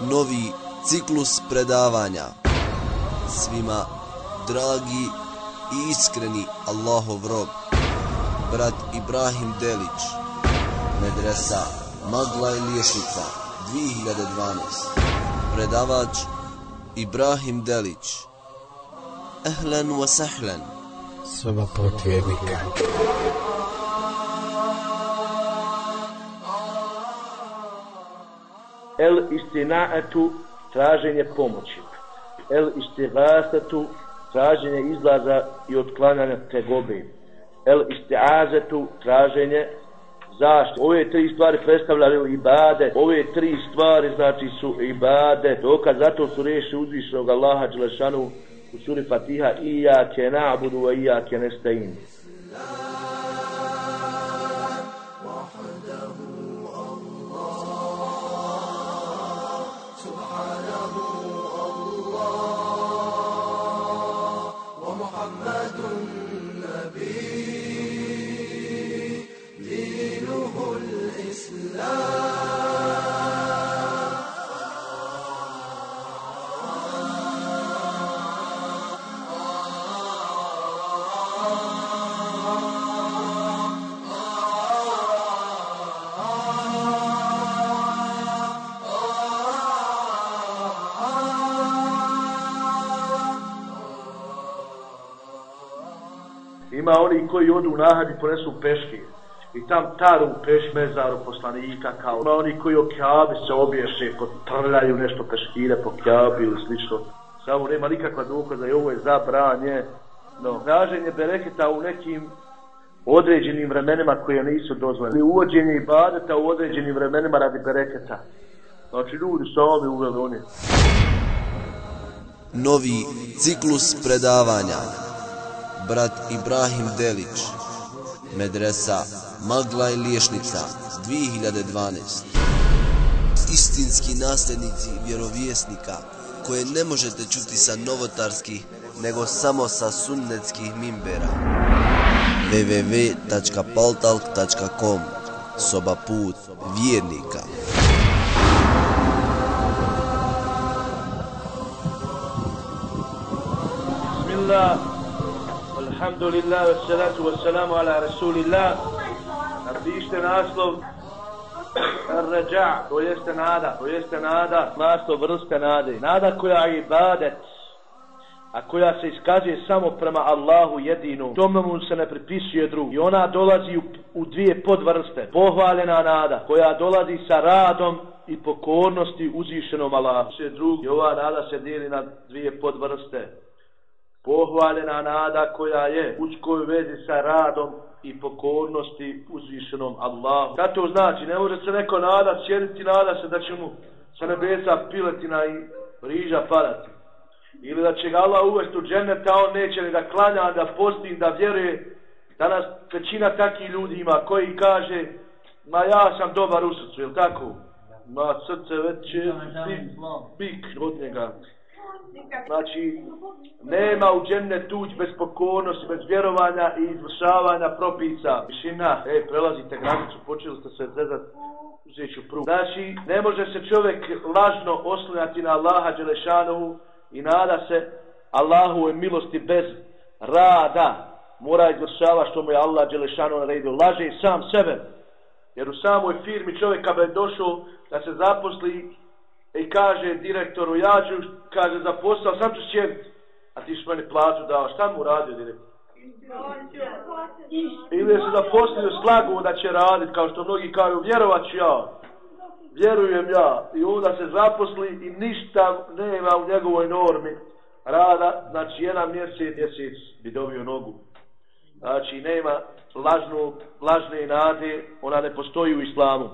novi ciklus predavanja. Svima dragi i iskreni Allahov rob, brat Ibrahim Delić, medresa Magla i Liješnica, 2012. Predavač Ibrahim Delić. Ehlen wa sahlen. Soba potvjernika. El istinaatu traženje pomoći. El istigasatu traženje izlaza i otklanjanja tegobe. El istiazatu traženje zaštite. Ove tri stvari predstavljaju ibade. Ove tri stvari znači su ibade. Dokaz zato su reši uzvišnog Allaha Đelešanu u suri Fatiha Iyake na'budu wa iyake nesta'in. Ima oni koji odu u nahad i ponesu peške. I tam taru pešmezaru peš mezaru poslanika kao. Ima oni koji o kjabi se obješe, potrljaju nešto peškire po kjabi ili slično. Samo nema nikakva dokaza i ovo je zabranje. No, traženje bereketa u nekim određenim vremenima koje nisu dozvoljene. Uvođenje i badeta u određenim vremenima radi bereketa. Znači, ljudi sami uveli oni. Novi ciklus predavanja. Brat Ibrahim Delić. Medresa Magla i Liješnica 2012. Istinski nasljednici vjerovjesnika koje ne možete čuti sa novotarskih nego samo sa sunnetskih mimbera. www.paltalk.com Soba put vjernika. Bismillah. Alhamdulillah, wassalatu wassalamu ala rasulillah. Napište naslov Ar-Raja, to jeste nada, to jeste nada, naslov vrste nade. Nada koja je ibadet, a koja se iskazuje samo prema Allahu jedinu. Tome mu se ne pripisuje drugi. I ona dolazi u, u dvije podvrste. Pohvaljena nada, koja dolazi sa radom i pokornosti uzvišenom Allahu. Se drug, i ova nada se dijeli na dvije podvrste pohvaljena nada koja je u uskoj vezi sa radom i pokornosti uzvišenom Allahu. Šta to znači? Ne može se neko nada, sjediti nada se da će mu sa nebesa piletina i riža padati. Ili da će ga Allah uvesti u džennet, a on neće ni da klanja, da posti, da vjeruje. Danas većina takih ljudi ima koji kaže, ma ja sam dobar u srcu, je tako? Ma srce već je bik od njega. Znači, nema u dženne tuđ bez pokornosti, bez vjerovanja i izvršavanja propisa. Mišina, e, prelazite granicu, počeli ste se zezat, uzet ću prvu. Znači, ne može se čovjek lažno oslanjati na Allaha Đelešanovu i nada se Allahu je milosti bez rada. Mora izvršava što mu je Allah Đelešanu naredio. Laže i sam sebe. Jer u samoj firmi čovjek kada je došao da se zaposli i kaže direktoru, ja ću, kaže, za posao, sam ću sjediti. A ti što meni plaću dao, šta mu radio direktor? Ili je se zaposlio slagu da će raditi, kao što mnogi kažu, vjerovat ću ja. Vjerujem ja. I onda se zaposli i ništa nema u njegovoj normi rada. Znači, jedan mjesec, mjesec bi dobio nogu. Znači, nema lažnu, lažne nade, ona ne postoji u islamu.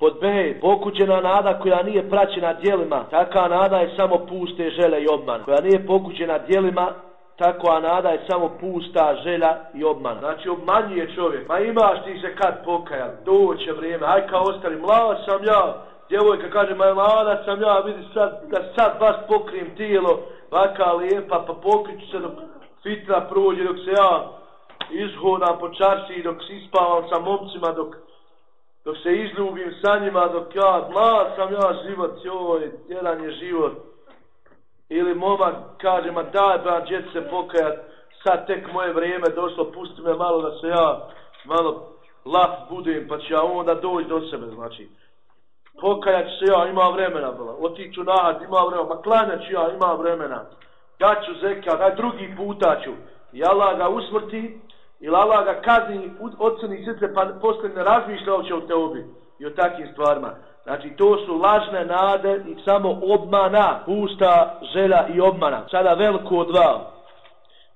Pod B, pokućena nada koja nije praćena dijelima, taka nada je samo puste žele i obman. Koja nije pokućena dijelima, takva nada je samo pusta želja i obman. Znači obmanjuje čovjek. Ma imaš ti se kad pokajal, doće vrijeme, aj kao ostali, mlad sam ja. Djevojka kaže, ma mlada sam ja, vidi sad, da sad vas pokrijem tijelo, vaka lijepa, pa pokriću se dok fitra prođe, dok se ja izhodam po čarši, dok se ispavam sa momcima, dok dok se izljubim sa njima, dok ja, mlad sam ja život, joj, jedan je život. Ili momak kaže, ma daj, ba, djec se pokajat, sad tek moje vrijeme došlo, pusti me malo da se ja malo laf budem, pa ću ja onda doći do sebe, znači. Pokajat se ja, ima vremena, bila. Otiću nahad, ima vremena, ma klanjat ću ja, ima vremena. Ja ću zeka, daj drugi puta ću. I Allah ga usmrti, ili Allah ga kazni, odsuni srce, pa posle ne razmišlja će o teobi i o takvim stvarima. Znači, to su lažne nade i samo obmana, pusta, želja i obmana. Sada veliko od dva.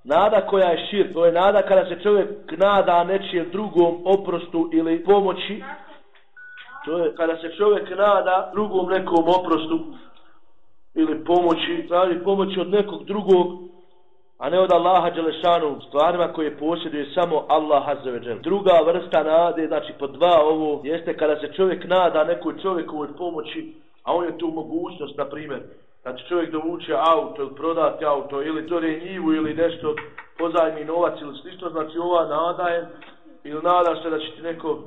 Nada koja je šir, to je nada kada se čovjek nada nečijem drugom oprostu ili pomoći. To je kada se čovjek nada drugom nekom oprostu ili pomoći, traži pomoći od nekog drugog, a ne od Allaha Đelešanu, stvarima koje posjeduje samo Allah Azzeveđel. Druga vrsta nade, znači po dva ovo, jeste kada se čovjek nada nekoj od pomoći, a on je tu mogućnost, na primjer, Znači čovjek dovuče auto ili prodati auto ili zore njivu ili nešto pozajmi novac ili slično, znači ova nada je ili nada se da će ti neko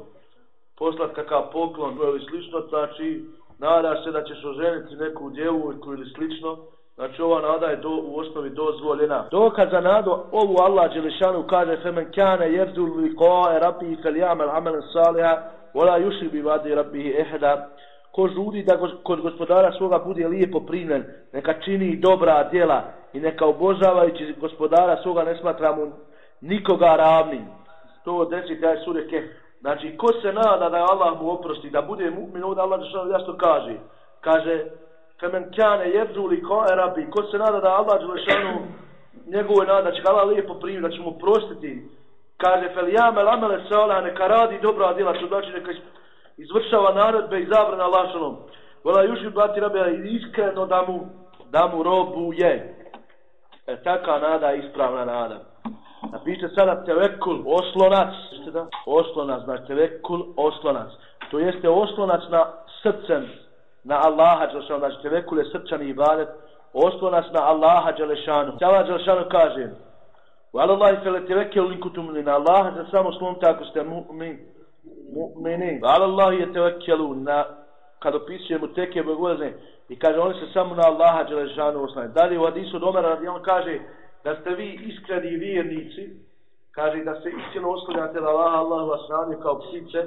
poslati kakav poklon ili slično, znači nada se da ćeš oženiti neku djevojku ili slično, znači ova nada je do, u osnovi dozvoljena. Dokaz za nadu, ovu Allah Đelešanu kaže femen kane jerdu li koe rabbi fel jamel amelen saliha, vola yushi bi vadi rabbi ehda, ko žudi da kod gospodara svoga bude lijepo primljen, neka čini dobra djela i neka obožavajući gospodara svoga ne smatra mu nikoga ravnim. To desi taj sureke. Znači, ko se nada da Allah mu oprosti, da bude mu'min, ovdje Allah Đelešanu jasno kaže. Kaže, kamen kane jedru li ko erabi, ko se nada da Allah Đelešanu njegove nada, će Allah lijepo primiti, da će mu prostiti. Kaže, fel jame lamele se neka radi dobra djela, što znači neka izvršava naredbe i zabrana Allahšanom. Vela juši blati rabe iskreno da mu, da mu robu je. E taka nada je ispravna nada. Napišite sada tevekul, oslonac. Da? Oslonac, znači tevekul, oslonac. To jeste oslonac na srcem, na Allaha Đelešanu. Znači tevekul je srčani ibadet. Oslonac na Allaha Đelešanu. Allaha Đelešanu kaže, Vala Allahi fele tevekel linkutum na Allaha Đelešanu. Samo slomite ako ste mu'min Mu'mini. Ala Allah je tevekkelu na kad opisujemo teke bogozne i kaže oni se samo na Allaha Đelešanu oslanjaju. Dalje u hadisu Domer radi on kaže da ste vi iskreni vjernici kaže da se istino oslanjate na Allaha Allahu oslanju kao ptice,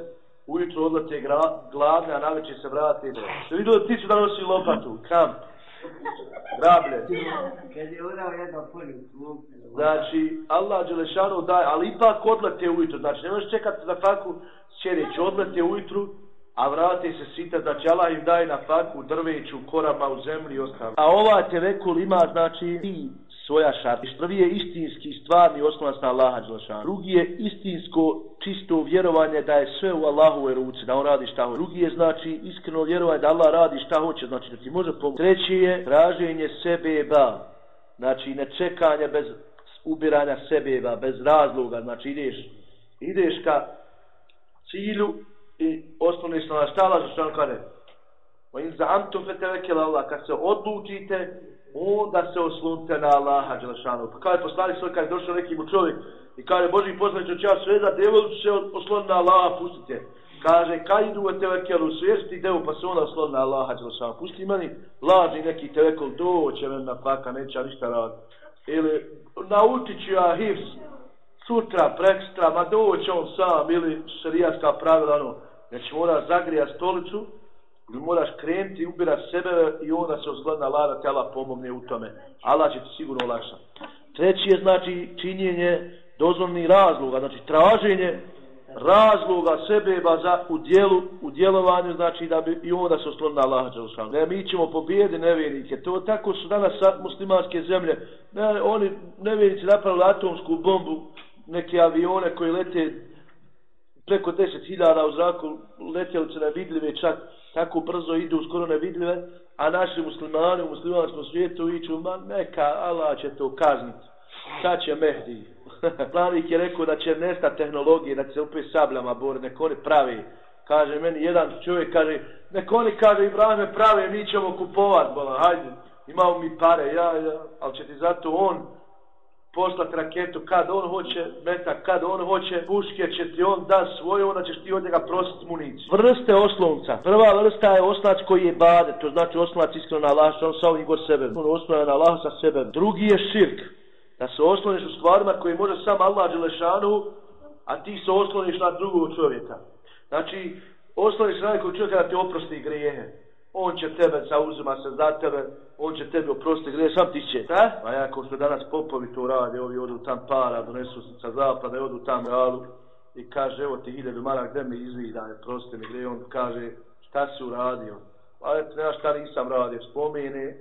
ujutro odlete gladne a na večer se vrate. Ste vidio da pticu da nosi lopatu? Kam? Grablje. Kad je urao jedno polju, Znači, Allah Đelešanu daje, ali ipak odlete ujutro. Znači, ne možeš čekati za faku će odlete ujutru, a vrate se sita da će Allah im daje na faku drveću, korama u zemlji i ostalo. A ova tevekul ima, znači, i svoja šarta. Prvi je istinski stvarni osnovac na Allaha Đelešanu. Drugi je istinsko čisto vjerovanje da je sve u Allahove ruci, da on radi šta hoće. Drugi je, znači, iskreno vjerovanje da Allah radi šta hoće, znači da ti može pomoći. Treći je traženje sebeba, znači ne čekanje bez ubiranja sebeba, bez razloga, znači ideš, ideš ka cilju i osnovni sam na štala za što on kare. O in za fe tevekel Allah, kad se odlučite, onda se oslunite na Allaha Đelešanu. Pa kada je poslani svoj, kada je došao neki mu čovjek i kaže, Boži poznat će ja sve da devu se oslon na Allaha, pustite. Kaže, kaj idu u tevekelu, svijesti devu, pa se ona oslon na Allaha Đelešanu. Pusti meni, lažni neki tevekel, doće men na faka, neće ništa raditi. Ili, naučit ću ja hivs, sutra, prekstra, ma doće on sam, ili šarijatska pravila, ono, neće mora zagrija stolicu, ili moraš krenuti, ubiraš sebe i onda se osgledna lada, te Allah pomogne u tome. Allah će ti sigurno olakšati. Treći je, znači, činjenje dozvoljnih razloga, znači, traženje razloga sebe za u dijelu, u djelovanju, znači da bi i onda se oslon na Allaha Đelšanu. Ne, mi ćemo pobijedi nevjernike. To tako su danas muslimanske zemlje. Ne, oni nevjernici napravili atomsku bombu, neke avione koji lete preko 10.000 u zraku, letjelice nevidljive, čak tako brzo idu, skoro nevidljive, a naši muslimani u muslimanskom svijetu iću, ma neka, Allah će to kazniti. Sad će Mehdi. Planik je rekao da će nesta tehnologije, da će se upet sabljama bori, neko oni pravi. Kaže meni jedan čovjek, kaže, neko oni kaže, Ibrahime prave, mi ćemo kupovat, bola, hajde, imamo mi pare, ja, ja, ali će ti zato on poslat raketu kad on hoće, metak kad on hoće, puške će ti on da svoje, onda ćeš ti od njega prositi municiju. Vrste oslonca. Prva vrsta je oslonac koji je bade, to znači oslonac iskreno na Allah, on sa ovim god sebe. On oslonac na Allah sa sebe. Drugi je širk. Da se osloniš u stvarima koje može sam Allah Đelešanu, a ti se osloniš na drugog čovjeka. Znači, osloniš na nekog čovjeka da ti oprosti grijehe on će tebe zauzima se za tebe, on će tebe oprosti gdje sam ti će, ta? A pa ja, ko što danas popovi to rade, ovi odu tam para, donesu se sa zapada, odu tam realu, i kaže, evo ti hiljadu marak, gdje mi izvida, prosti mi, gdje on kaže, šta si uradio? Pa eto, nema šta nisam radio, spomene,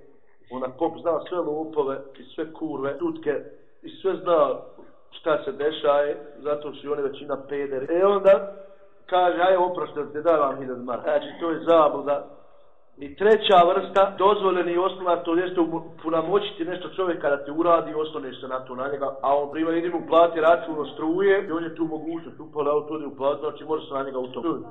ona pop zna sve lupove, i sve kurve, tutke, i sve zna šta se dešaje, zato su i oni većina pederi. E onda, kaže, aj oprošte, da daj vam hiljadu marak. Znači, to je zabluda, I treća vrsta, dozvoljeni osnova, to jeste punamoćiti nešto čovjeka da te uradi, osnovneš se na to na njega, a on prima ide mu plati račun struje i on je tu mogućnost, upala auto ide u plati, znači može se na njega utom.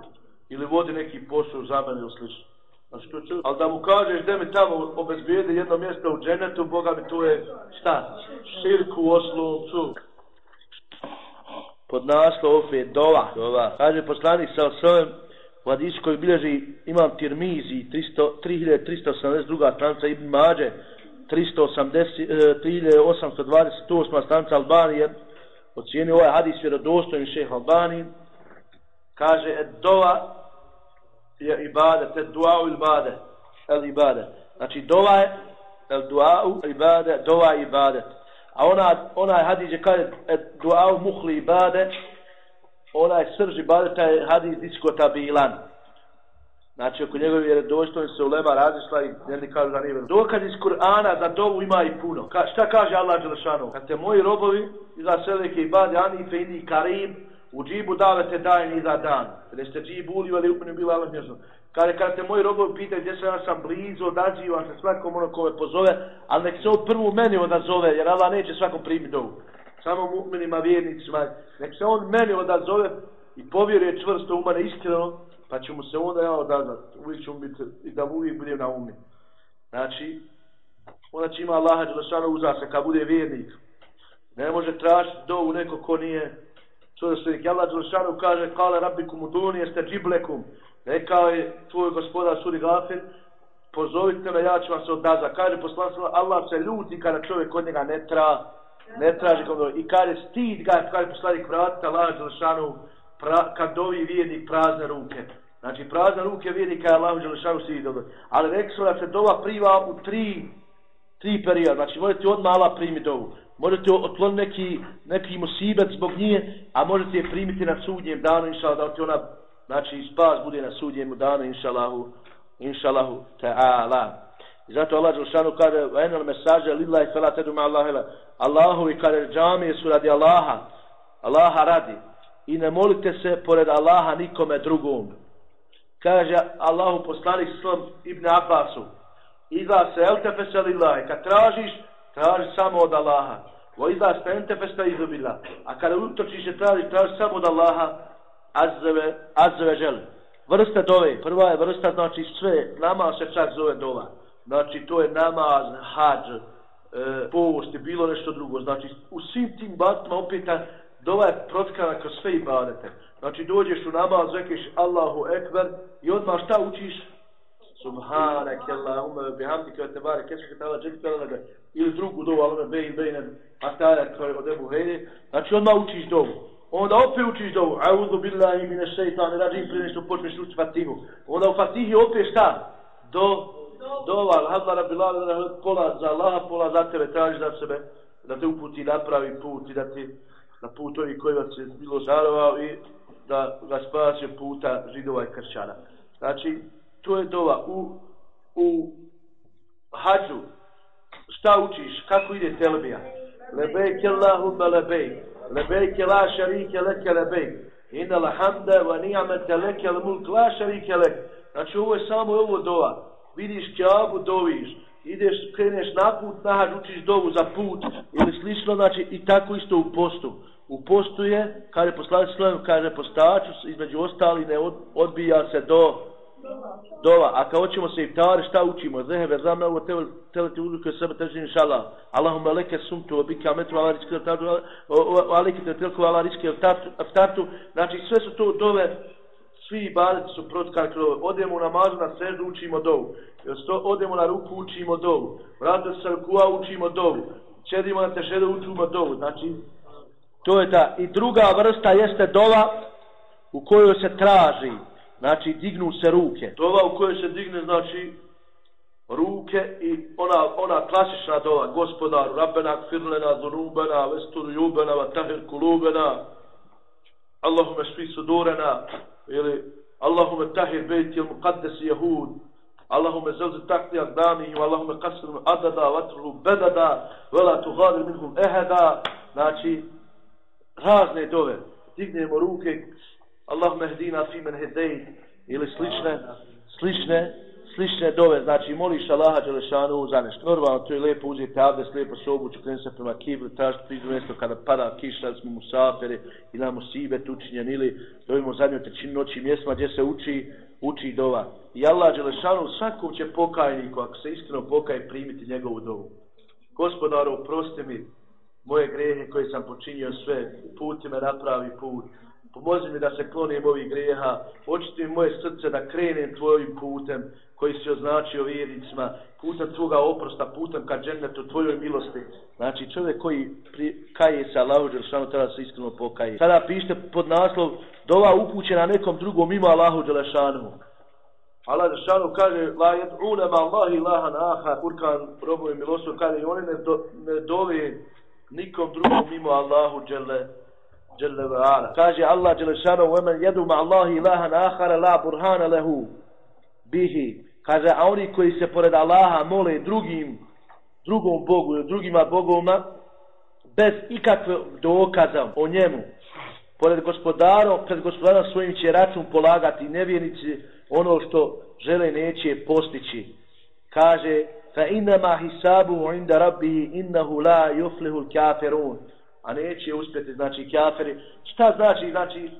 Ili vodi neki posao za mene ili slično. Znači to će, ali da mu kažeš da mi tamo obezbijede jedno mjesto u dženetu, Boga mi to je šta? Širku, oslovcu. Pod naslov opet dova. dova. Kaže poslanik sa osovem, u hadisu koji bilježi imam Tirmizi 300, 3382. stranca Ibn Mađe 3828. E, stranca Albanije ocijenio ovaj hadis vjerodostojni šeha Albani kaže et dova je ibadet et duau ibadet el ibadet znači dova je el duau ibadet dova ibadet a ona, ona hadis je kaže et duau muhli ibadet onaj srž ibadeta je hadis diskutabilan. Znači, oko njegove vjerodostojnosti se ulema razišla i jedni kažu da nije vjerodostojno. Dokaz iz Kur'ana za dovu ima i puno. Ka, šta kaže Allah Đelešanu? Kad te moji robovi iza seleke ibade ani fe ini karim, u džibu davete daje za dan. Kada ste džibu uli, ali upinu bila Allah mjesto. Kada, kada te moji robovi pitaju gdje se ja sam blizu, odađivam se svakom ono kome pozove, ali nek se on prvu meni odazove, jer Allah neće svakom primiti dovu samo mu'minima, vjernicima, nek se on meni odazove i povjeruje čvrsto u mene iskreno, pa ću mu se onda ja odazvat. Uvijek ću biti i da uvijek budem na umi. Znači, onda će ima Allaha Đelešanu uza se kad bude vjernik. Ne može tražiti dovu neko ko nije čvrstvenik. se Allah Đelešanu kaže kale rabbikum uduni jeste džiblekum. Rekao je tvoj gospodar suri gafir, pozovite me, ja ću vam se odazvat. Kaže poslanstvo, Allah se ljuti kada čovjek od njega ne traži ne traži kod i kaže stid ga kaže poslanik vrata laž Đelešanu, pra, kad dovi vjernik prazne ruke. Znači prazne ruke vjernika je laž Đelešanu stid dobro ali su da se dova priva u tri tri perioda. Znači možete odmah Allah primi dovu. Možete otklon neki neki musibet zbog nje a možete je primiti na sudnjem danu inša da ti ona znači spas bude na sudnjem danu inša Allahu inša Allahu ta'ala. I zato Allah Đelšanu kaže, enel mesaže, lillahi fela tedu ma Allahela. Allahovi kaže, džamije su radi Allaha. Allaha radi. I ne molite se pored Allaha nikome drugom. Kaže Allahu poslanik slom Ibn Abbasu. Iza se el tefese lillahi. Kad tražiš, traži samo od Allaha. Vo iza se en tefese izubila. A kada utočiš se traži, traži samo od Allaha. Azzeve, azzeve žele. Vrste dove. Prva je vrsta, znači sve. Nama se čak zove dova. Znači, to je namaz, hađ, e, post, i bilo nešto drugo. Znači, u svim tim batima opet dova je protkana kroz sve ibadete. Znači, dođeš u namaz, rekeš Allahu Ekber i odmah šta učiš? Subhanak, Allahumma, bihamdi, kao te bare, kesu katala, džek, ili drugu dovu, alame, ono, bejn, bejn, atara kao je od Ebu Hejde. Znači, odmah učiš dovu. Onda opet učiš dovu. Auzu billahi mine šeitane, rađim prije nešto počneš učiti fatihu. Onda u fatihi opet šta? Do, dova, alhamdulillah, Bilal pola za Allaha, pola za tebe, traži za sebe, da te uputi napravi put i da ti na put ovi koji vas je bilo žarovao i da ga spasi puta židova i kršćana. Znači, to je dova. U, u hađu, šta učiš, kako ide telbija? Lebejk Allahumma lebejk, lebejke la šarike leke lebejk, inna la hamda wa ni'amete leke le mulk la šarike leke. Znači, ovo je samo ovo dova vidiš kjabu, doviš, ideš, kreneš na put, nahađ, učiš dovu za put, ili slično, znači, i tako isto u postu. U postu je, kada je poslanic kada kaže postaču, između ostali, ne od, odbija se do, Dova, a kao hoćemo se iftari, šta učimo? Zehebe, zamna ovo teleti uzruke sebe težin inšala. Allahumma leke sumtu, obika metru, ala riski ala aliki te telku, ala riski ala Znači, sve su to dove, svi ibadeti su protkali kroz Odemo u namazu na sredu, učimo dovu. Odemo na ruku, učimo dovu. Vratimo se rukua, učimo dovu. Čedimo na tešedu, učimo dovu. Znači, to je ta. I druga vrsta jeste dova u kojoj se traži znači dignu se ruke. Dova u kojoj se digne, znači, ruke i ona, ona klasična dova, gospodar, rabbena, kfirlena, zunubena, vesturu, jubena, vatahir, kulubena, Allahume svi sudurena, ili Allahume tahir, bejti, il muqaddes, jehud, Allahume zelzi takti agdanihim, Allahume kasir, adada, vatruhu, bedada, vela tuhali minhum eheda, znači, razne dove, dignemo ruke, Allahume hdina fi men hedej ili slične, slične, slične dove, znači moliš Allaha Đelešanu za nešto. Normalno, to je lijepo uzeti abdes, lijepo se obući, krenu se prema kibru, tražiti priđu mjesto kada pada kiša, smo mu sapere, ili nam sibe tučinjen, ili dovimo zadnju trećinu noći mjesma gdje se uči, uči dova. I Allah Đelešanu svakom će pokajniku, ako se iskreno pokaje, primiti njegovu dovu. Gospodaru, prosti mi moje grehe koje sam počinio sve, puti me napravi put, Pomozi mi da se klonim ovih greha, očiti mi moje srce da krenem tvojim putem koji si označio vjernicima, putem tvoga oprosta, putem ka džennetu, tvojoj milosti. Znači čovjek koji pri, kaje se Allahu Đelešanu treba se iskreno pokaje. Sada pišite pod naslov dova upućena nekom drugom ima Allahu Đelešanu. Allah Đelešanu kaže la jed unema Allahi ilaha naha kurkan robovi milostiv kaže i oni ne, do, ne dove nikom drugom mimo Allahu Đelešanu jalla wa ala. Kaže Allah jalla šano, وَمَنْ يَدُوا مَعَ اللَّهِ إِلَهًا آخَرَ لَا بُرْهَانَ لَهُ bihi. Kaže, a oni koji se pored Allaha mole drugim, drugom Bogu, drugima Bogoma, bez ikakve dokaza o njemu, pored gospodara, pred gospodarom svojim će račun polagati nevjernici ono što žele neće postići. Kaže, fa inama hisabu inda rabbihi innahu la yuflihu al-kafirun a neće uspjeti, znači, kjaferi. Šta znači, znači,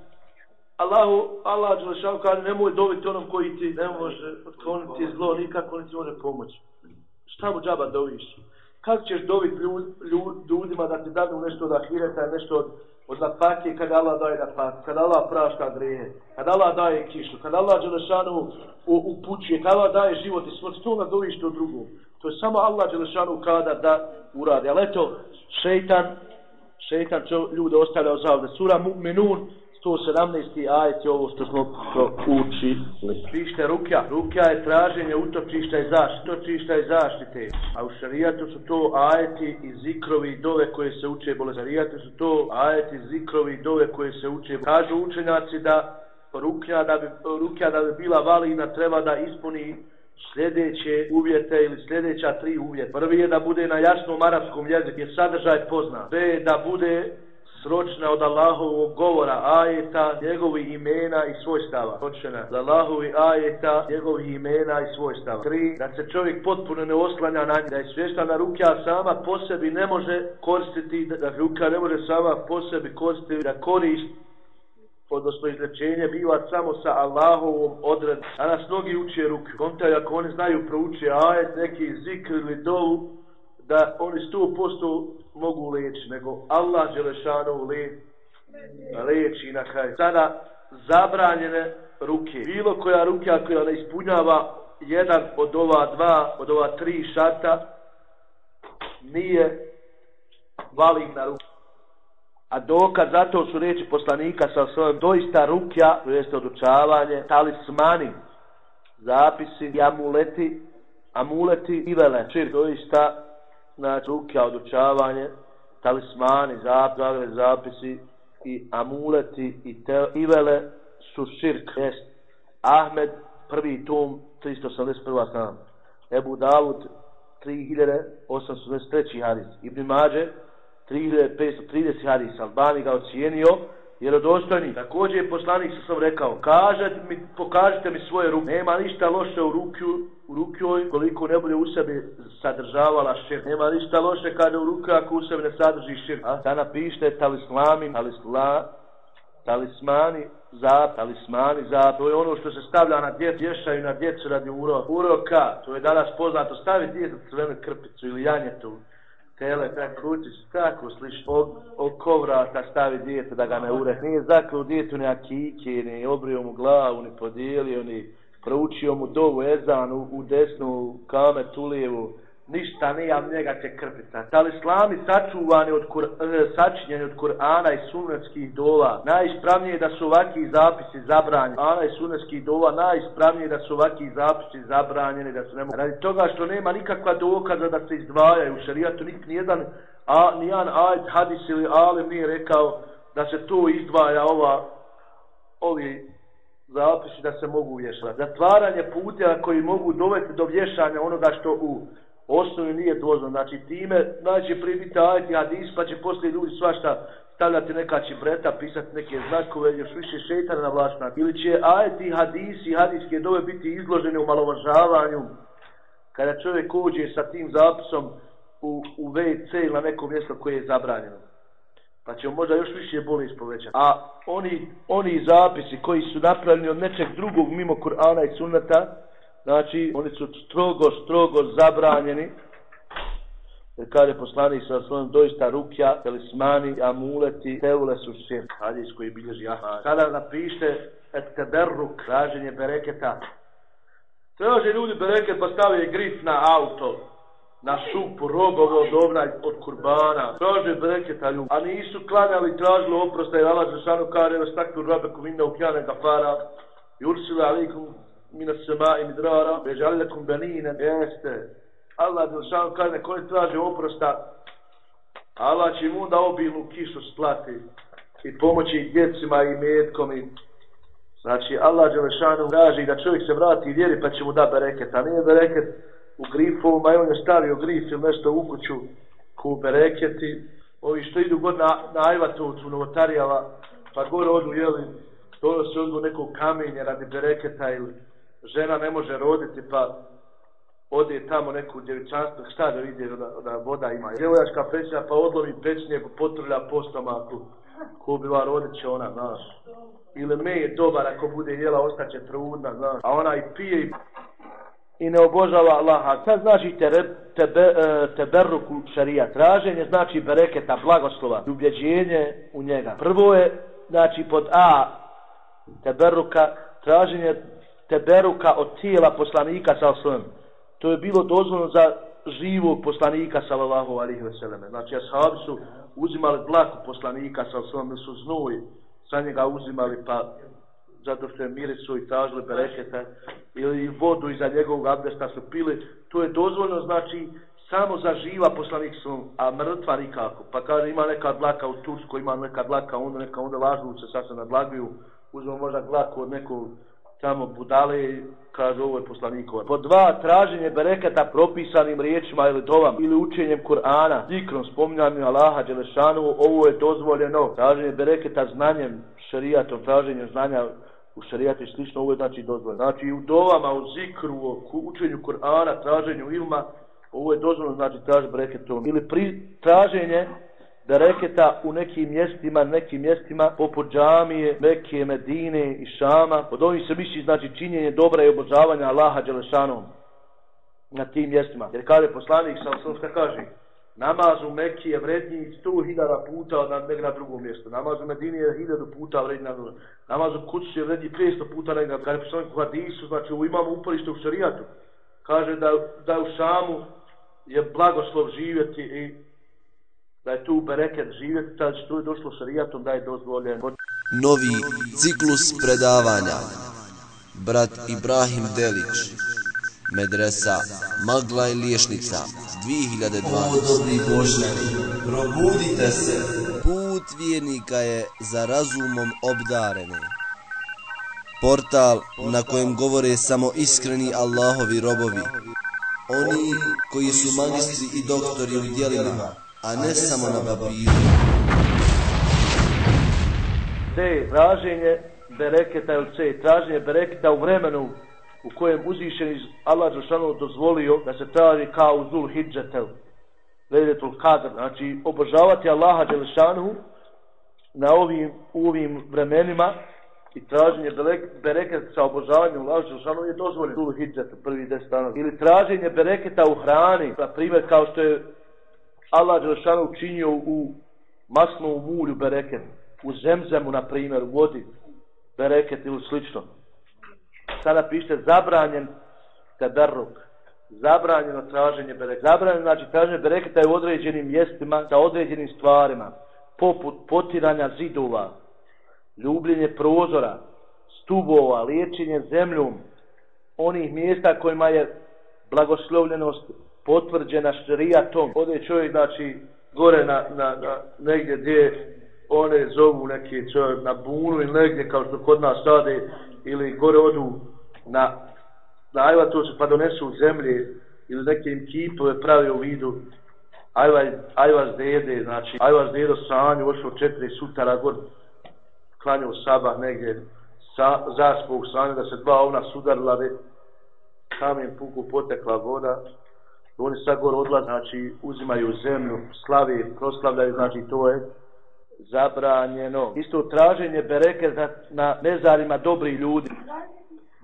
Allahu, Allah Đelešanu kaže, nemoj dobiti onom koji ti ne može otkloniti zlo, nikako ne ti može pomoći. Šta mu džaba doviš? Kako ćeš dobiti ljud, ljud, ljudima da ti dadu nešto od ahireta, nešto od, od napake, kada Allah daje napake, kada Allah praška greje, kada Allah daje kišu, kada Allah Đelešanu upućuje, kada Allah daje život i smrt, što onda doviš to drugo? To je samo Allah Đelešanu kada da uradi. Ali eto, šeitan šeitan čo ljude ostavlja ozavde. Sura Mu'minun, 117. ajet je ovo što smo učili. Pište rukja. Rukja je traženje utočišta i zaštite. Utočišta i zaštite. A u šarijatu su to ajeti i zikrovi i dove koje se uče bolest. Šarijatu su to ajeti i zikrovi i dove koje se uče. Kažu učenjaci da rukja da bi, rukja da bi bila valina treba da ispuni sljedeće uvjete ili sljedeća tri uvjeta. Prvi je da bude na jasnom arapskom jeziku, je sadržaj pozna. je da bude sročna od Allahovog govora, ajeta, njegovi imena i svojstava. Sročena od Allahovi ajeta, njegovi imena i svojstava. Tri, da se čovjek potpuno ne oslanja na njih. Da je svještana rukja sama po sebi ne može koristiti, da ruka ne može sama po sebi koristiti, da koristi odnosno izlečenje biva samo sa Allahovom odred. A nas mnogi uče ruke. Kontaju ako oni znaju prouče ajet, neki zikr ili dovu, da oni sto posto mogu leći, nego Allah Đelešanov le, leći na kraju. Sada zabranjene ruke. Bilo koja ruka koja ne ispunjava jedan od ova dva, od ova tri šata, nije validna ruka. A dokaz za to su riječi poslanika sa svojom doista rukja, to jeste odučavanje, talismani, zapisi i amuleti, amuleti i vele. Čir znači, doista, znači rukja, odučavanje, talismani, zapisi, zapisi i amuleti i, te, i vele su širk. Jest. Ahmed, prvi tom, 381. strana. Ebu Davud, 3883. hadis. Ibn Mađe, 3530 hadis Albani ga ocijenio jer odostojni. Također je poslanik sa sam rekao, kažete mi, pokažite mi svoje ruke. Nema ništa loše u rukju, u rukjoj koliko ne bude u sebi sadržavala šir. Nema ništa loše kada u ruku ako u sebi ne sadrži šir. A da napište talislami, talisla, talismani, za talismani, za to je ono što se stavlja na djecu, vješaju na djecu radi uroka. uroka, to je danas poznato, stavi djecu crvenu krpicu ili janjetu, tele, tako kući, tako sliš, oko vrata stavi djete da ga ne ure. Nije zaklju djetu ni akike, ni obrio mu glavu, ni podijelio, ni proučio mu dovu ezan u, u desnu kametu lijevu, ništa ne ali njega će krpica. Znači, da li slami sačuvani od kur, e, sačinjeni od Kur'ana i sunetskih dova, najispravnije da su ovakvi zapisi zabranjeni. Ana i sunetskih dova, najispravnije da su ovakvi zapisi zabranjeni, da se ne mogu. Radi toga što nema nikakva dokaza da se izdvajaju u šarijatu, nik nijedan, a, nijan ajd, hadis ili alim nije rekao da se to izdvaja ova, ovi zapisi da se mogu vješati. Zatvaranje puteva koji mogu dovesti do vješanja onoga što u osnovi nije dozvan. Znači time znači pribiti ajti hadis pa će poslije ljudi svašta stavljati neka čibreta, pisati neke znakove, još više šeitana na vlasna. Ili će ajti hadisi, hadiske dove biti izložene u malovažavanju kada čovjek uđe sa tim zapisom u, u WC ili na neko mjesto koje je zabranjeno. Pa će možda još više boli ispovećati. A oni, oni zapisi koji su napravljeni od nečeg drugog mimo Kur'ana i Sunnata, Znači, oni su strogo, strogo zabranjeni. Jer kada je poslanik sa svojom doista rukja, telismani, amuleti, teule su šir. Hadis koji bilježi Ahmad. Kada napište et teberruk, traženje bereketa. Traže ljudi bereket pa stavije grif na auto, na šupu, rogovo, dobra od kurbana. Traže bereketa ljudi. A nisu klanjali, tražili oprosta jer Allah Žešanu kare, evo staknu rabeku minna u kjane gafara. Jursila alikum mina sema i midrara, bežalekum benine, jeste. Allah je šan kaže, neko ne traže oprosta, Allah će mu da obilnu kišu splati i pomoći djecima i metkom i Znači, Allah Đelešanu kaže da čovjek se vrati i vjeri pa će mu da bereket, a nije bereket u grifu, ma on je stavio grif ili nešto u kuću ku bereketi. Ovi što idu god na, na Ajvatovcu, Novotarijava, pa gore odu, jeli, to se odu nekog kamenja radi bereketa ili žena ne može roditi pa ode tamo neku djevičanstvo, šta da vidi da, da voda ima. Djevojačka pećina pa odlovi pećnje, pa potrlja po stomaku, ko bi va rodit će ona, znaš. Ili me je dobar ako bude jela, ostaće trudna, znaš. A ona i pije i, i ne obožava Allaha. Sad znači tebe, tebe, teberruku šarija. Traženje znači bereketa, blagoslova, ubjeđenje u njega. Prvo je, znači pod A, teberruka, traženje teberuka od tijela poslanika sa osvijem. To je bilo dozvoljno za živog poslanika sallallahu alaihi ve selleme. Znači, ashabi su uzimali dlaku poslanika sa osvijem, su znoj sa njega uzimali pa zato što je miricu i tražili berekete ili vodu iza njegovog abdesta su pili. To je dozvoljno, znači, samo za živa poslanik su, a mrtva nikako. Pa kaže, ima neka dlaka u Tursku, ima neka dlaka, onda neka onda lažu se sasvim nadlaguju, uzmemo možda dlaku od nekog tamo budale kaže ovo je poslanikova. Po dva, traženje berekata propisanim riječima ili dovam ili učenjem Kur'ana, zikrom, spominjanjem Allaha, Đelešanu, ovo je dozvoljeno. Traženje bereketa znanjem, šarijatom, traženje znanja u šarijatu i slično, ovo je znači dozvoljeno. Znači u dovama, u zikru, u učenju Kur'ana, traženju ilma, ovo je dozvoljeno, znači traženje bereketom. Ili pri traženje bereketa u nekim mjestima, nekim mjestima poput džamije, Mekke, Medine i Šama. Od ovih se misli znači činjenje dobra i obožavanja Allaha Đelešanom na tim mjestima. Jer kada je poslanik sa Osnovska kaže, namaz u Mekki je vredniji sto hiljada puta od nek na drugom mjestu. Namaz u Medini je hiljadu puta vredniji na drugom Namaz u Kucu je vredniji 500 puta vredniji na drugom Kada je poslanik u Hadisu, znači u imamo uporište u šarijatu. Kaže da, da u Šamu je blagoslov živjeti i da je tu bereket živjeti, tad što je došlo šarijatom da je dozvoljen. Novi ciklus predavanja. Brat Ibrahim Delić Medresa Magla i Liješnica 2012 O Božani, probudite se. Put vjernika je za razumom obdarene. Portal na kojem govore samo iskreni Allahovi robovi. Oni koji su magistri i doktori u dijelima a ne samo na papiru. C. Traženje bereketa ili C. Traženje bereketa u vremenu u kojem uzvišen iz Allah Đelšanu dozvolio da se traži kao u Zul Hidžetel. Vedetul Kadr. Znači, obožavati Allaha Đelšanu na ovim, u ovim vremenima i traženje bereketa sa obožavanjem Allahu Đelešanu je dozvoljeno. Tu hijđeta, prvi deset dana. Ili traženje bereketa u hrani, na primjer kao što je Allah Đelšanu učinio u masnom mulju bereket, u zemzemu, na primjer, u vodi, bereket ili slično. Sada piše zabranjen teberruk, zabranjeno traženje bereketa. Zabranjeno znači traženje bereketa je u određenim mjestima, sa određenim stvarima, poput potiranja zidova, ljubljenje prozora, stubova, liječenje zemljom, onih mjesta kojima je blagoslovljenost potvrđena šerijatom. Ode čovjek, znači, gore na, na, na negdje gdje one zovu neki čovjek na bunu ili negdje kao što kod nas sade ili gore odu na, na se pa donesu zemlje ili neke im kipove pravi u vidu ajva, ajva dede, znači ajva dedo sanju, ošao četiri sutara god klanjao sabah negdje sa, zaspog sanju da se dva ovna sudarila kamen puku potekla voda oni sad gore odlaze, znači uzimaju zemlju, slavi, proslavljaju, znači to je zabranjeno. Isto traženje bereketa na mezarima dobri ljudi.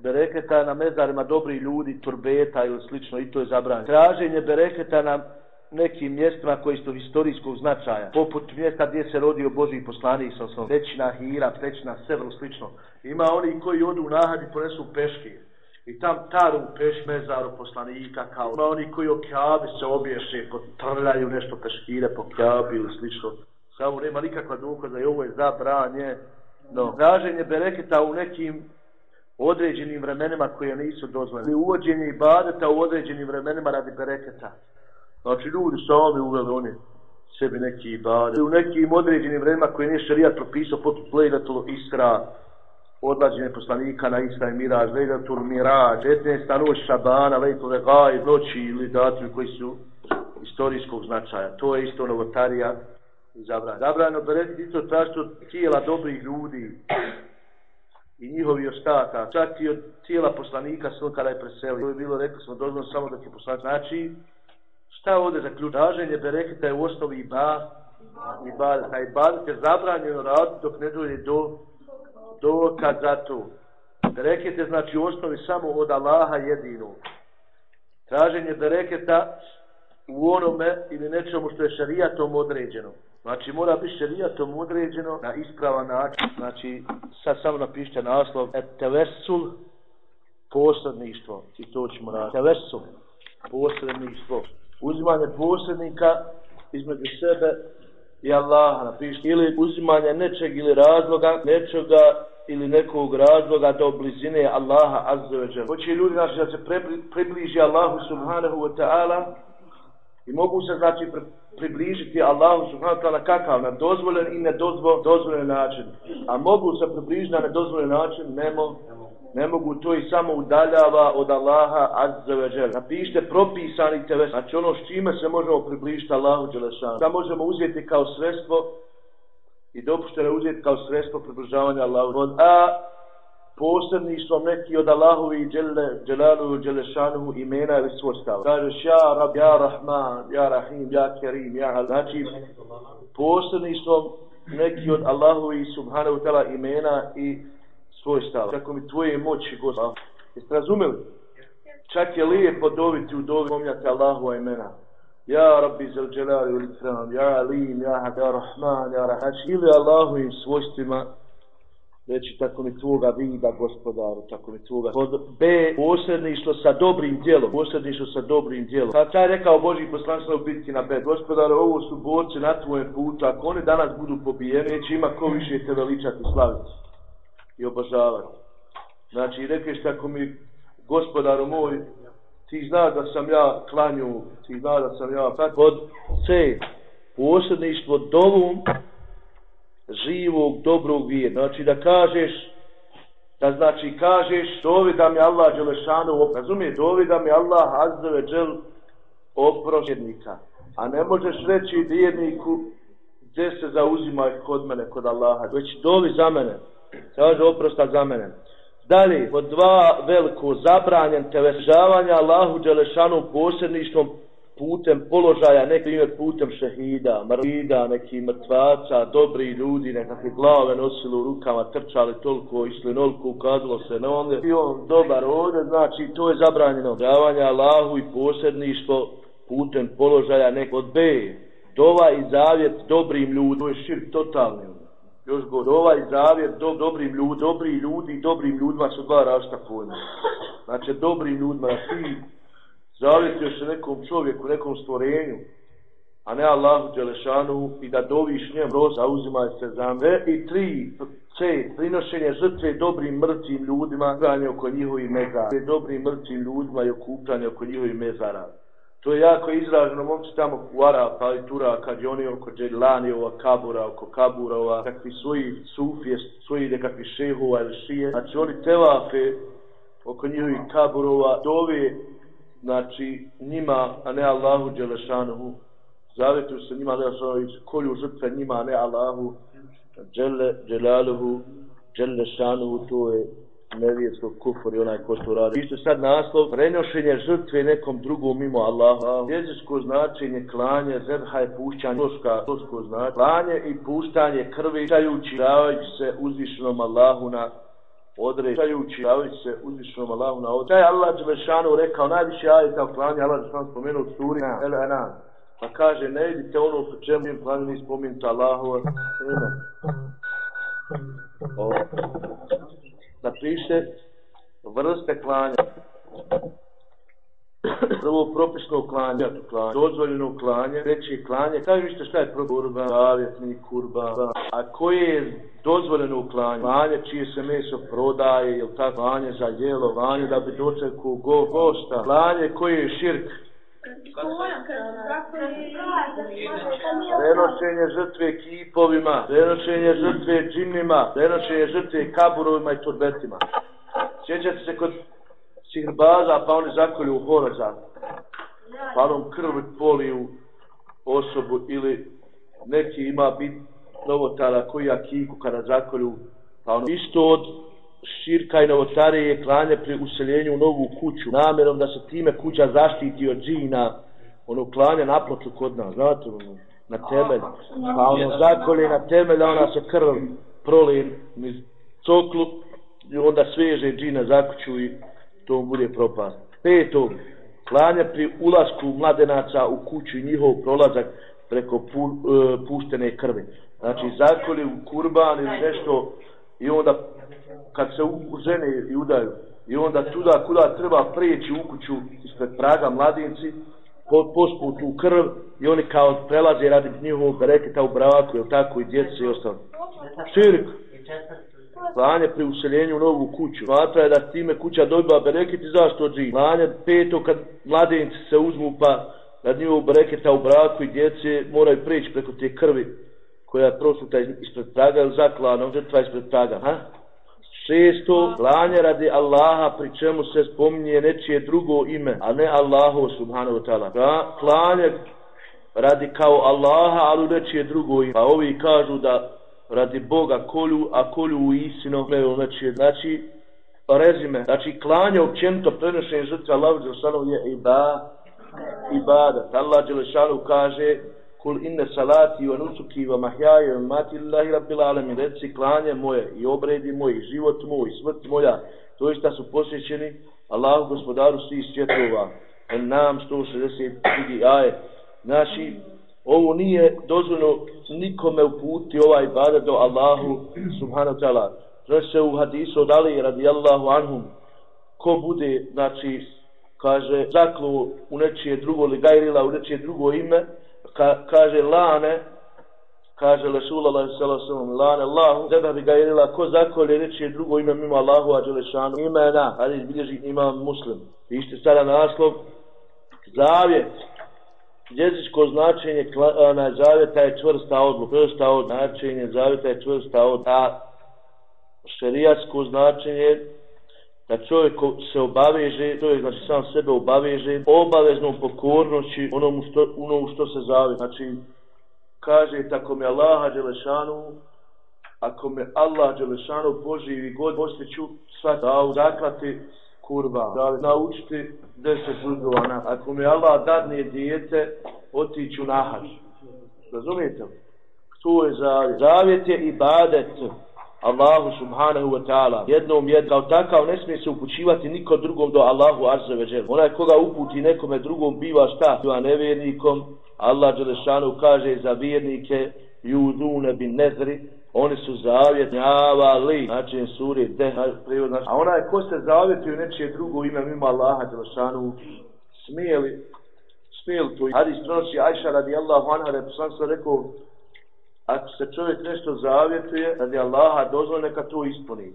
Bereketa na mezarima dobri ljudi, turbeta ili slično, i to je zabranjeno. Traženje bereketa na nekim mjestima koji su historijskog značaja, poput mjesta gdje se rodio Boži poslanik, sa osnovom, pećina Hira, pećina Sever, slično. Ima oni koji odu u nahad i ponesu peške. I tam taru peš mezaru poslanika, kao ima oni koji o kjabi se obješe, potrljaju nešto peškire po kjabi ili slično. Samo nema nikakva dokaza i ovo je zabranje. No, traženje bereketa u nekim određenim vremenima koje nisu dozvoljene. Uvođenje ibadeta u određenim vremenima radi bereketa. Znači ljudi sami uveli oni sebi neki ibadet. U nekim određenim vremenima koje nije šarijat propisao poput Lejletul Isra, odlađenje poslanika na Isra i Miraž, Lejletul Miraž, 15. noć Šabana, Lejletul Gaj, noći ili datumi koji su istorijskog značaja. To je isto novotarija zabranjeno. Zabranjeno bereketi isto tražiti od tijela dobrih ljudi i njihovi ostata, čak i od tijela poslanika sve kada je preselio. To je bilo, rekli smo, dozvoljeno samo da će poslanik. Znači, šta ovdje za ključ? Traženje bereketa je u osnovi i ba, i ba, a i ba je zabranjeno raditi dok ne dođe do, do kad za to. Bereket je znači u osnovi samo od Allaha jedinu. Traženje bereketa u onome ili nečemu što je šarijatom određeno. Znači mora biti šerijatom određeno na ispravan način. Znači sad samo napišite naslov et tevesul posredništvo. I to ćemo raditi. Tevesul posredništvo. Uzimanje posrednika između sebe i Allaha napišite. Ili uzimanje nečeg ili razloga, nečega ili nekog razloga do blizine Allaha azzaveđa. Hoće ljudi znači da se približi Allahu subhanahu wa ta'ala i mogu se znači približiti Allahu subhanahu wa ta'ala kakav na dozvoljen i nedozvoljen dozvoljen način. A mogu se približiti na nedozvoljen način, nemo, ne mogu to i samo udaljava od Allaha azza ve džel. Napišite propisani tebe, znači ono s čime se možemo približiti Allahu dželešanu. Da možemo uzeti kao sredstvo i dopušteno uzeti kao sredstvo približavanja Allahu. Od A, posredništvom neki od Allahovi i Đelalu i Đelešanu imena ili svojstava. Kažeš ja Rab, ja Rahman, ja Rahim, ja Kerim, ja Allah. Znači, posredništvom neki od Allahovi i Subhanahu Tala imena i svojstava. Kako mi tvoje moći, Gospod. Jeste razumeli? Čak je lijepo dobiti u dobi pomljati Allahova imena. Ja Rabbi zel dželali u Ikram, ja Alim, ja Had, ja Rahman, ja Rahač. Znači, ili Allahovim svojstvima reći tako mi tvoga vida gospodaru, tako mi tvoga. Pod B, posredništvo sa dobrim djelom, posredništvo sa dobrim djelom. Kad taj rekao Boži poslanstvo u bitki na B, gospodaru, ovo su borci na tvojem putu, ako oni danas budu pobijeni, neće ima ko više te veličati, slaviti i obožavati. Znači, rekeš tako mi, gospodaru moj, ti zna da sam ja klanju, ti zna da sam ja, pod C, posredništvo dovom, živog, dobrog vije. Znači da kažeš, da znači kažeš, dovi da mi Allah Đelešanu, razumije, dovi da mi Allah Azzeve Đel oprošednika. A ne možeš reći vjerniku gdje se zauzima kod mene, kod Allaha. Već dovi za mene. Kaže oprosta za mene. Dalje, pod dva veliko zabranjen tevežavanja Allahu Đelešanu posjedništvom putem položaja, neki primjer putem šehida, mrvida, neki mrtvaca, dobri ljudi, nekakve glave nosili u rukama, trčali toliko, išli nolko, ukazalo se na onda. I on dobar ovdje, znači to je zabranjeno. Davanje Allahu i posredništvo putem položaja neko od B. Dova i zavjet dobrim ljudima, to je širk totalni. Još god, ovaj zavjet do, dobrim ljudi, dobri ljudi, dobrim ljudima su dva različita pojma. Znači, dobrim ljudima, ti zavjetio se nekom čovjeku, nekom stvorenju, a ne Allahu Đelešanu i da doviš njem roza, uzimaj se za me. I tri, C, prinošenje žrtve dobrim mrtvim ljudima, okupanje oko njihovih mezara. Dobrim mrtvim ljudima i okupanje oko njihovih mezara. To je jako izraženo, momci tamo u Arapa i Tura, kad je oni oko Dželanijova, Kabura, oko Kaburova, kakvi svoji sufije, svoji nekakvi šehova ili šije. Znači oni telafe oko njihovih Kaburova, dove znači njima, a ne Allahu Đelešanohu, zavetuju se njima, ne Allahu kolju žrtve njima, a ne Allahu Đele, Đelaluhu, Đelešanohu, to je nevjetskog kufur i onaj ko to radi. Isto sad naslov, prenošenje žrtve nekom drugom mimo Allaha. Jezičko značenje klanje, zebha je pušćanje, toška, toško značenje, klanje i puštanje krvi, čajući, davajući se uzvišenom Allahu na odrećajući davajući se uzvišenom Allahu na odrećajući. Taj Allah Đelešanu rekao najviše ajeta o klanje, Allah Đelešanu spomenuo u suri, El Enan. Pa kaže, ne idite ono po čemu im klanje ni spomenuti Allahu. O, napiše vrste klanja. Prvo propisno klanje, klanje, dozvoljeno klanje, treći klanje. Kaj mište šta je prvo kurba, zavjetni kurba, a koje je dozvoljeno klanje? Klanje čije se meso prodaje, ili ta klanje za jelo, klanje da bi dočekao go, gosta, klanje koje je širk, Prenošenje žrtve kipovima, prenošenje žrtve džinima, prenošenje žrtve kaburovima i turbetima. Sjećate se kod sihrbaza, pa oni zakolju u horoza, pa onom krvi poliju osobu ili neki ima bit novotara koji akiku kada zakolju, pa ono isto od širka i novotare je klanje pri useljenju u novu kuću, namjerom da se time kuća zaštiti od džina, ono klanje naplaću kod nas, znate ono, na temelj, pa ono zakolje na temelj, a ona se krv prolije niz coklu, i onda sveže džina za kuću i to bude propast. Peto, klanje pri ulasku mladenaca u kuću i njihov prolazak preko pu, e, puštene krve. Znači, zakoli u kurban ili nešto i onda kad se u, žene i udaju i onda tuda kuda treba prijeći u kuću ispred praga mladinci pospu tu krv i oni kao prelaze radi njihovog bereketa u braku ili tako i djece i ostalo širk Lanje pri useljenju u novu kuću. Smatra je da time kuća dobiva bereket i zašto živi. Lanje peto kad mladenci se uzmu pa nad njihovog bereketa u braku i djece moraju preći preko te krvi koja je prosuta ispred praga ili zaklana, žrtva ispred praga. Ha? Šesto, klanje radi Allaha, pri čemu se spominje nečije drugo ime, a ne Allahu subhanahu wa ta'ala. Klanje radi kao Allaha, ali nečije drugo ime. Pa ovi kažu da radi Boga kolju, a kolju u istinu Znači. Znači, rezime, znači klanje općenito prenošenje žrtve Allahu Đelšanu je iba, ibadat. Allah Đelešanu kaže, kul inne salati wa nusuki wa mahyaya wa mati lillahi rabbil alamin. Reci klanje moje i obredi moj život moj smrt moja to je su posvećeni Allahu gospodaru svih svjetova. En nam 160 vidi aje naši ovo nije dozvoljeno nikome uputi ovaj bada do Allahu subhanahu ta'ala. Znači se u hadisu od Ali radijallahu anhum. Ko bude znači kaže zaklu u nečije drugo ili gajrila u nečije drugo ime ka, kaže lane kaže Resulullah sallallahu lane Allahu zada bi ga jedila ko zakolje reći je drugo ime mimo Allahu a Đelešanu imena ali izbilježi imam muslim ište sada naslov zavjet jezičko značenje na zavjeta je čvrsta odluka čvrsta odluka. značenje zavjeta je čvrsta odluka. a šerijatsko značenje da čovjek se obaveže, čovjek znači sam sebe obaveže obaveznom pokornošću onomu što, onomu što se zavi. Znači, kaže, tako mi Allaha Đelešanu, ako me Allah Đelešanu poživi god postiću sva davu zaklati, kurba. Da naučiti deset uzova na. Ako mi Allah dadne dijete, otiću na hađ. Razumijete li? To je zavjet. Zavjet je ibadet. Allahu subhanahu wa ta'ala. Jednom je kao takav ne smije se upućivati niko drugom do Allahu azza ve džel. Onaj koga uputi nekome drugom biva šta? Biva nevjernikom. Allah Đelešanu kaže za vjernike judune bin nezri. Oni su zavjetnjavali. Znači suri deha prijevod. Znači. A onaj ko se zavjetuje nečije drugo ime mimo Allaha Đelešanu smijeli smijeli to. Hadis pronosi Ajša radijallahu anha da je poslanstvo rekao ako se čovjek nešto zavjetuje, radi Allaha dozvoljeno, neka to ispuni.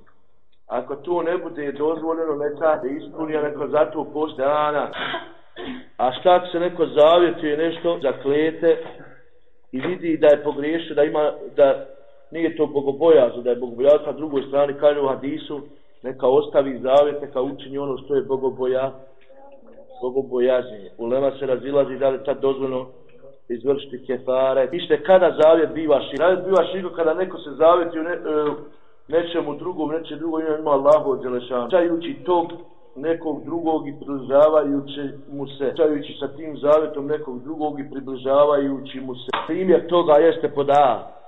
Ako to ne bude dozvoljeno, neka da ispuni, a neka zato postoje dana. A šta ako se neko zavjetuje nešto, zaklete i vidi da je pogriješio, da ima, da nije to bogobojazno, da je bogobojazno, na drugoj strani kaže u hadisu, neka ostavi zavjet, neka učini ono što je bogoboja, bogobojaznije. U lema se razilazi da li tad dozvoljeno izvršiti kefare. Ište kada zavjet biva širko. Zavjet biva širko kada neko se zavjeti u ne, e, nečemu drugom, neče drugo ima ima Allahu od Đelešanu. Čajući tog nekog drugog i približavajući mu se. Čajući sa tim zavjetom nekog drugog i približavajući mu se. Primjer toga jeste pod A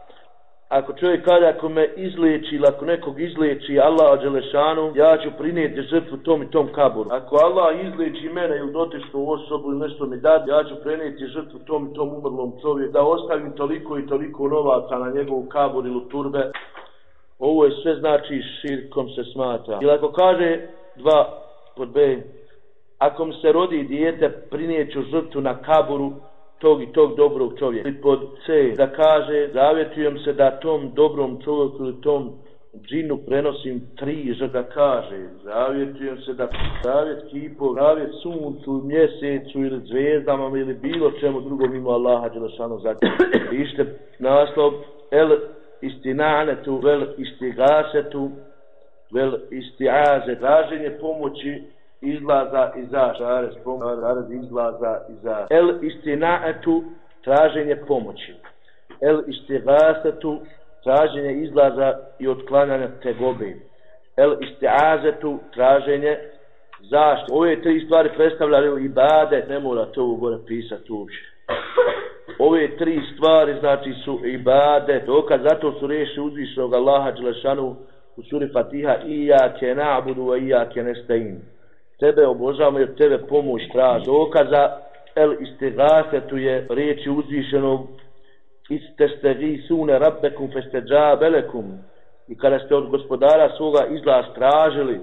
ako čovjek kada ako me izleči ili ako nekog izleči Allah Đelešanu, ja ću prinijeti žrtvu tom i tom kaburu. Ako Allah izleči mene ili dotičnu osobu ili nešto mi dad, ja ću prinijeti žrtvu tom i tom umrlom čovjeku. Da ostavim toliko i toliko novaca na njegovu kabur ili turbe. Ovo je sve znači širkom se smatra. Ili ako kaže dva pod B, ako mi se rodi dijete, prinijeću žrtvu na kaburu, tog i tog dobrog čovjeka. I pod C da kaže, zavjetujem se da tom dobrom čovjeku ili tom džinu prenosim tri že da kaže, zavjetujem se da zavjet kipo, zavjet suncu, mjesecu ili zvezdama ili bilo čemu drugom ima Allaha Đelešanu zakon. Ište naslov, el istinanetu, vel istigasetu, vel istiaze, traženje pomoći izlaza iza pomoć, zarez, izlaza iza el istinaetu traženje pomoći. El istigasatu traženje izlaza i otklanjanja tegobe. El istiazetu traženje zaštite. Ove tri stvari predstavljaju ibade ne mora to u gore pisati uopće. Ove tri stvari znači su ibade. Dokaz zato su reši uzvišnog Allaha Đelešanu u suri Fatiha i ja na'budu wa iyake nesta'in tebe obožavamo jer tebe pomoć traži. Dokaza el istigase tu je riječi uzvišenog iste ste vi sune rabbekum feste džabelekum i kada ste od gospodara svoga izlaz tražili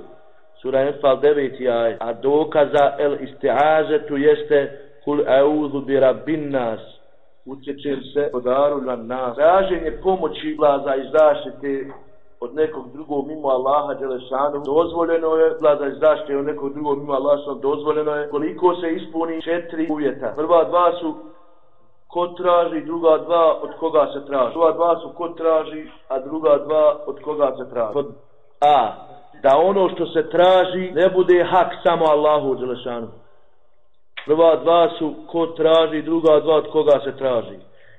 sura Enfal 9 aj a dokaza el istiaze tu jeste kul eudhu bi rabbin nas. Utječem se podaru na nas. Traženje pomoći izlaza i zaštite od nekog drugog mimo Allaha Đelešanu, dozvoljeno je, vlada zaštite od nekog drugog mimo Allaha dozvoljeno je, koliko se ispuni četiri uvjeta. Prva dva su ko traži, druga dva od koga se traži. Prva dva su ko traži, a druga dva od koga se traži. Pod A. Da ono što se traži ne bude hak samo Allahu Đelešanu. Prva dva su ko traži, druga dva od koga se traži.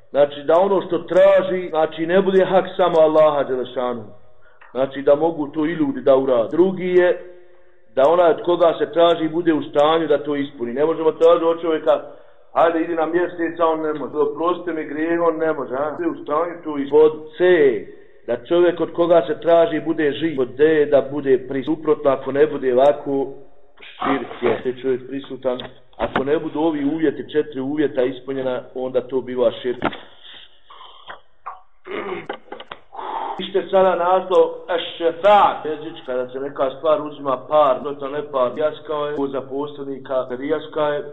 Znači da ono što traži, znači ne bude hak samo Allaha Đelešanu znači da mogu to i ljudi da urade. Drugi je da ona od koga se traži bude u stanju da to ispuni. Ne možemo tražiti od čovjeka, hajde idi na mjesec, on ne može. To mi grije, on ne može. Ha? u stanju to ispuni. Pod C, da čovjek od koga se traži bude živ. Pod D, da bude prisuprotno, ako ne bude ovako, širk je. Se čovjek prisutan. Ako ne budu ovi uvjeti, četiri uvjeta ispunjena, onda to biva širk. Ište sada naslov Ešefat, jezič, kada se neka stvar uzima par, no ne par, jaska je za posrednika, jaska je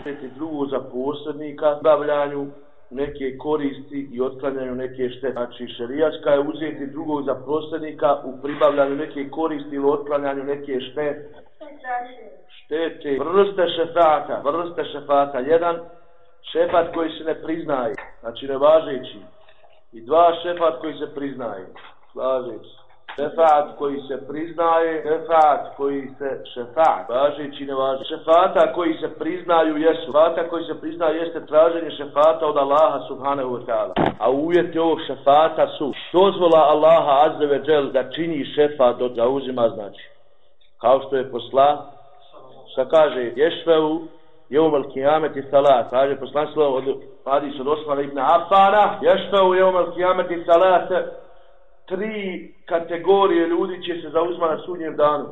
šteti drugo za posrednika, bavljanju neke koristi i otklanjanju neke štete. Znači, šerijaska je uzeti drugog za posrednika u pribavljanju neke koristi ili otklanjanju neke štete. Štete. Vrste šefata, vrste šefata. Jedan šefat koji se ne priznaje, znači nevažeći i dva šefat koji se priznaje. Slažeć. Šefat koji se priznaje, šefat koji se šefat, važeći ne važi. Šefata koji se priznaju jesu. Šefata koji se priznaju jeste traženje šefata od Allaha subhanahu wa ta'ala. A uvjeti ovog šefata su dozvola Allaha azze ve džel da čini šefat od zauzima znači. kao što je posla, šta kaže, ješveu, jeumel kijameti salat, kaže poslan od hadis od Osmana ibn Afana, ješveu jeumel kijameti salat, tri kategorije ljudi će se zauzma na sudnjem danu.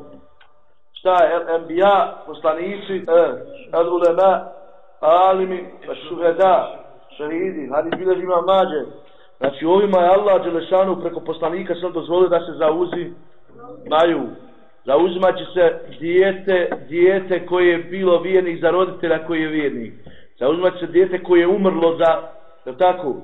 Šta je, enbija, poslanici, e, el ulema, alimi, šuheda, Šehidi, hadis bilježi ima mađe. Znači ovima je Allah Đelešanu preko poslanika sam dozvolio da se zauzi maju. Zauzimat će se dijete, dijete koje je bilo vjernik za roditelja koji je vjernik. Zauzimat će se dijete koje je umrlo za, je tako,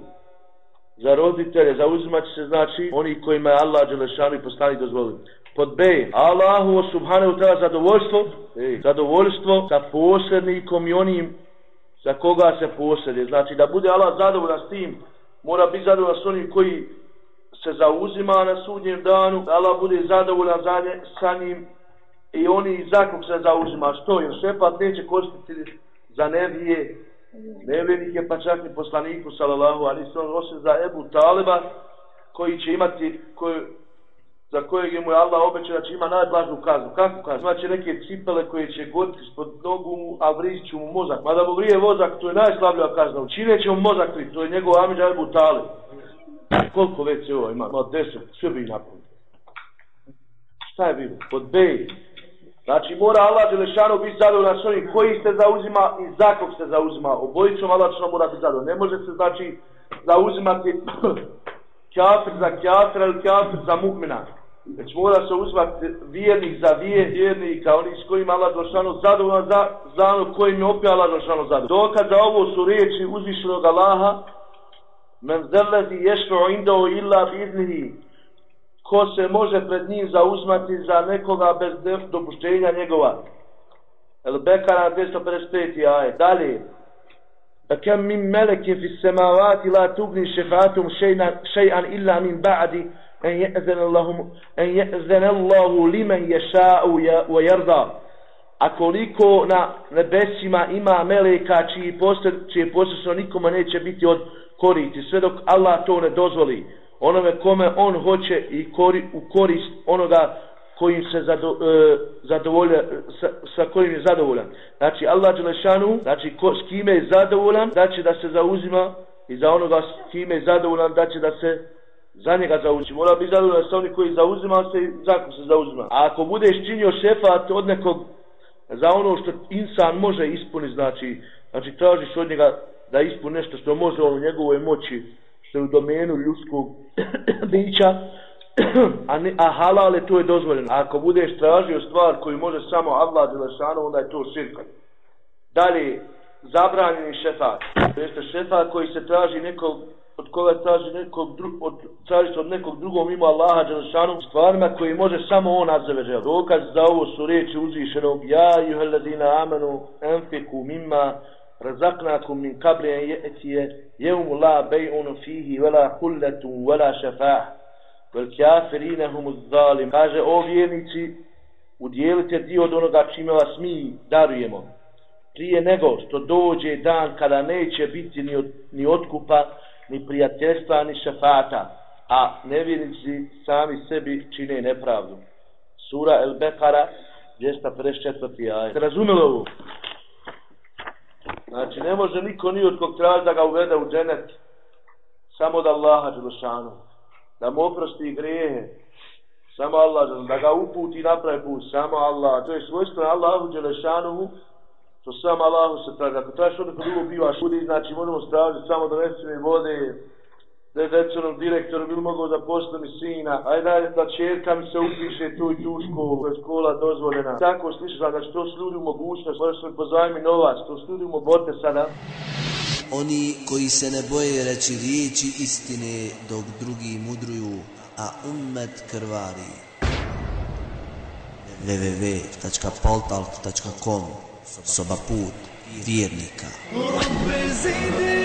za roditelje. Zauzimat će se znači oni kojima je Allah Đelešanu i poslanik dozvolio. Pod B. Allahu subhanahu ta'ala zadovoljstvo, ej, zadovoljstvo sa posrednikom i onim za koga se posredje. Znači da bude Allah zadovoljan s tim, mora biti zadovoljan s onim koji se zauzima na sudnjem danu, da Allah bude zadovoljan za nje, sa njim i oni za kog se zauzima. Što je? šepat neće koristiti za nevije, nevjenike, pa čak i poslaniku, salallahu, ali se on osim za Ebu Taliba, koji će imati, koji, za kojeg mu je Allah obećao da će ima najblažnu kaznu. Kako kaznu? Znači neke cipele koje će goditi spod nogu, a vriću mu mozak. Mada mu vrije mozak, to je najslabija kazna. Učineće mu mozak, to je njegov Amidža Ebu Talib. Koliko već ovo ima? No, deset, sve bi napunio. Šta je bilo? Pod B. Znači, mora Allah Đelešanu biti zadovoljan s onim koji se zauzima i za kog se zauzima. Obojicom Allah Đelešanu mora biti zadovoljan. Ne može se, znači, zauzimati kafir za kafir ili kafir za mukmina. Već mora se uzvati vjernik za vjernika, oni s kojima Allah Đelešanu zadovoljan za, za ono kojim je opet Allah Đelešanu zadovoljan. Dokaz za ovo su riječi uzvišenog Allaha, men zelezi ješto indao illa biznihi ko se može pred njim zauzmati za nekoga bez dopuštenja njegova. El bekara 255 aj dalje. A kem min meleke fi semavati la tugni šefatum šejan illa min ba'di en je'zen Allahum en je'zen Allahu limen ješa'u wa jarda a koliko na nebesima ima meleka čiji posljedno nikoma neće biti od koriti sve dok Allah to ne dozvoli onome kome on hoće i kori, u korist onoga kojim se zado, e, zadovolja, sa, sa kojim je zadovoljan. Znači Allah Đelešanu, znači ko, s kime je zadovoljan, da će da se zauzima i za onoga s kime je zadovoljan, da će da se za njega zauči. Mora biti zadovoljan sa onim koji zauzima se i za se zauzima. A ako budeš činio šefat od nekog za ono što insan može ispuniti, znači, znači tražiš od njega da ispuni nešto što može u njegovoj moći, što je u domenu ljudskog bića, a, ne, a halal je to je dozvoljeno. A ako budeš tražio stvar koju može samo Allah Đelešanu, onda je to širka. Dalje, zabranjeni šefat. To jeste šefat koji se traži nekog od koga traži nekog drug, od, traži od nekog drugog mimo Allaha Đelešanu stvarima koji može samo on azzaveđel. Dokaz za ovo su riječi uzvišenog Ja juheladina amanu enfiku mimma razaknakum min kabli en je'tije jevmu la bej'unu fihi vela hulletu vela šefah vel kjafirine humu zalim. Kaže o vjernici udjelite dio od onoga čime vas mi darujemo. Prije nego što dođe dan kada neće biti ni, od, ni otkupa ni prijateljstva ni šefata a nevjernici sami sebi čine nepravdu. Sura El Bekara 254. ajet. Razumelo ovo? Znači, ne može niko ni od kog traži da ga uvede u dženet samo da Allaha Đelešanu, da mu oprosti grehe, samo Allah, da ga uputi napravi put, samo Allah. To je svojstvo Allahu Đelešanu, to samo Allahu se traži. Ako tražiš od nekog drugog piva znači možemo stražiti samo da vode, da je večerom direktorom ili mogu da postane mi sina, aj daj da čerka mi se upiše tu i tu školu, je škola dozvoljena. Tako slišaš, znači to su ljudi u mogućnost, možeš se pozajmi novac, to su ljudi u mogote sada. Oni koji se ne boje reći riječi istine dok drugi mudruju, a ummet krvari. www.poltalk.com Soba put vjernika. Rabbe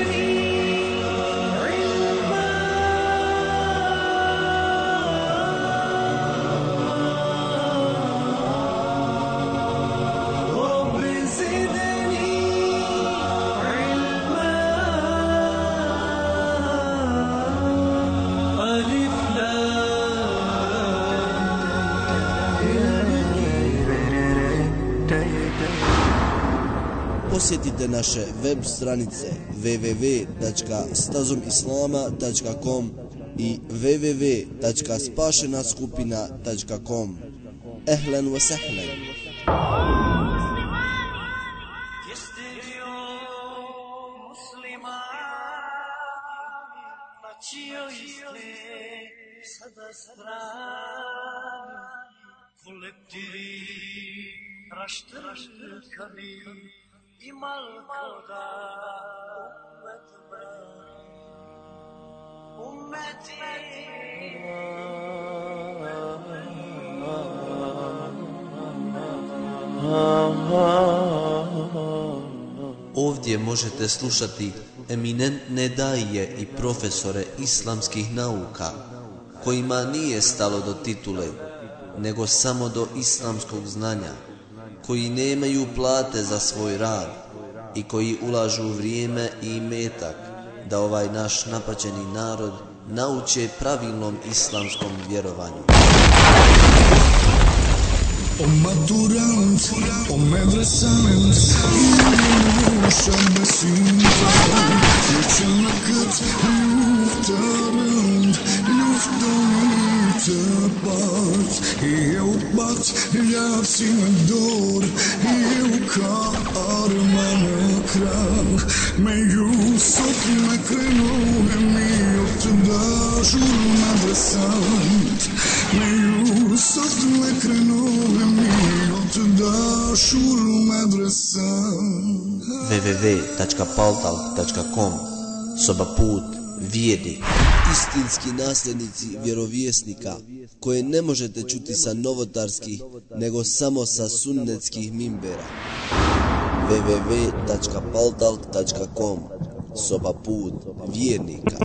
naše web stranice www.stazumislama.com i www.spašenaskupina.com Ehlen wa sahlen. Možete slušati eminentne daje i profesore islamskih nauka, kojima nije stalo do titule, nego samo do islamskog znanja, koji nemaju plate za svoj rad i koji ulažu vrijeme i metak da ovaj naš napaćeni narod nauče pravilnom islamskom vjerovanju. maturant o medresant Inuşan besimden Geçen akıt luftarın Luftan tepat Eu bat ljapsin dor Eu ka armane kran Me ju sot me krenohemi Jot me krenu, www.paltal.com Soba put vijedi. Istinski nasljednici vjerovjesnika koje ne možete čuti sa novotarskih nego samo sa sunnetskih mimbera. www.paltal.com Soba put vjernika